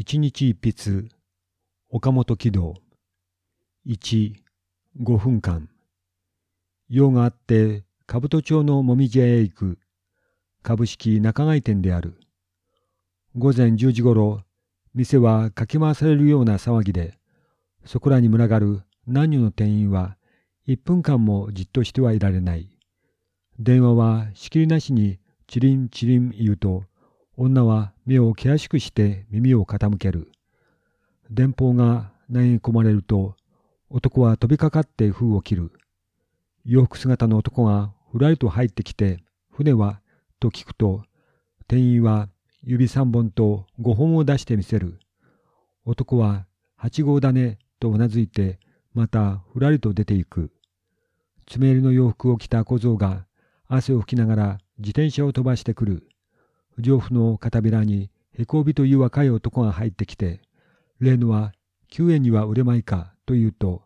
一日一筆。岡本喜道1、5分間。用があって兜町のもみじ屋へ行く。株式仲買店である。午前10時ごろ店はかき回されるような騒ぎでそこらに群がる何人の店員は1分間もじっとしてはいられない。電話は仕切りなしにチリンチリン言うと女は目を険しくして耳を傾ける。電報が投げ込まれると、男は飛びかかって封を切る。洋服姿の男がふらりと入ってきて、船はと聞くと、店員は指三本と五本を出してみせる。男は八号だねとうなずいて、またふらりと出ていく。爪襟の洋服を着た小僧が汗を拭きながら自転車を飛ばしてくる。上府の片びらにへこびという若い男が入ってきて、例のは9円には売れまいかと言うと、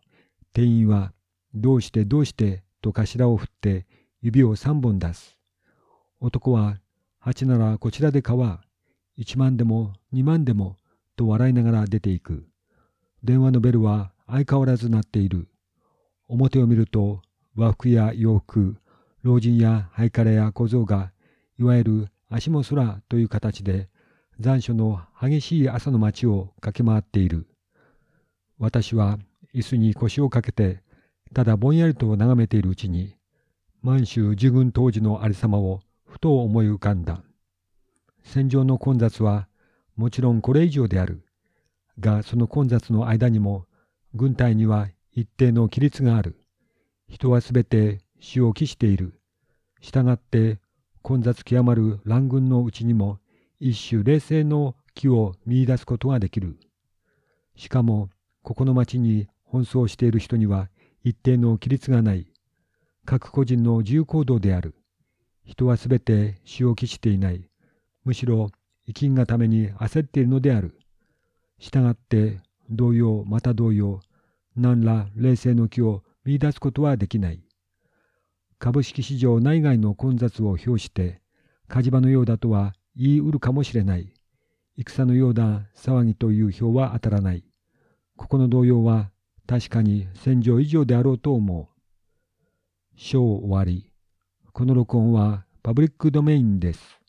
店員はどうしてどうしてと頭を振って指を3本出す。男は8ならこちらで買わ、1万でも2万でもと笑いながら出ていく。電話のベルは相変わらず鳴っている。表を見ると和服や洋服、老人やハイカレや小僧がいわゆる足も空という形で残暑の激しい朝の街を駆け回っている。私は椅子に腰をかけてただぼんやりと眺めているうちに満州自軍当時のありさまをふと思い浮かんだ。戦場の混雑はもちろんこれ以上である。がその混雑の間にも軍隊には一定の規律がある。人はすべて死を期している。したがって混雑極まる乱軍のうちにも一種冷静の気を見出すことができる。しかも、ここの町に奔走している人には一定の規律がない。各個人の自由行動である。人はすべて死を期していない。むしろ生きんがために焦っているのである。したがって、同様また同様、何ら冷静の気を見出すことはできない。株式市場内外の混雑を表して、火事場のようだとは言いうるかもしれない。戦のようだ騒ぎという表は当たらない。ここの動揺は確かに戦場以上であろうと思う。章終わり。この録音はパブリックドメインです。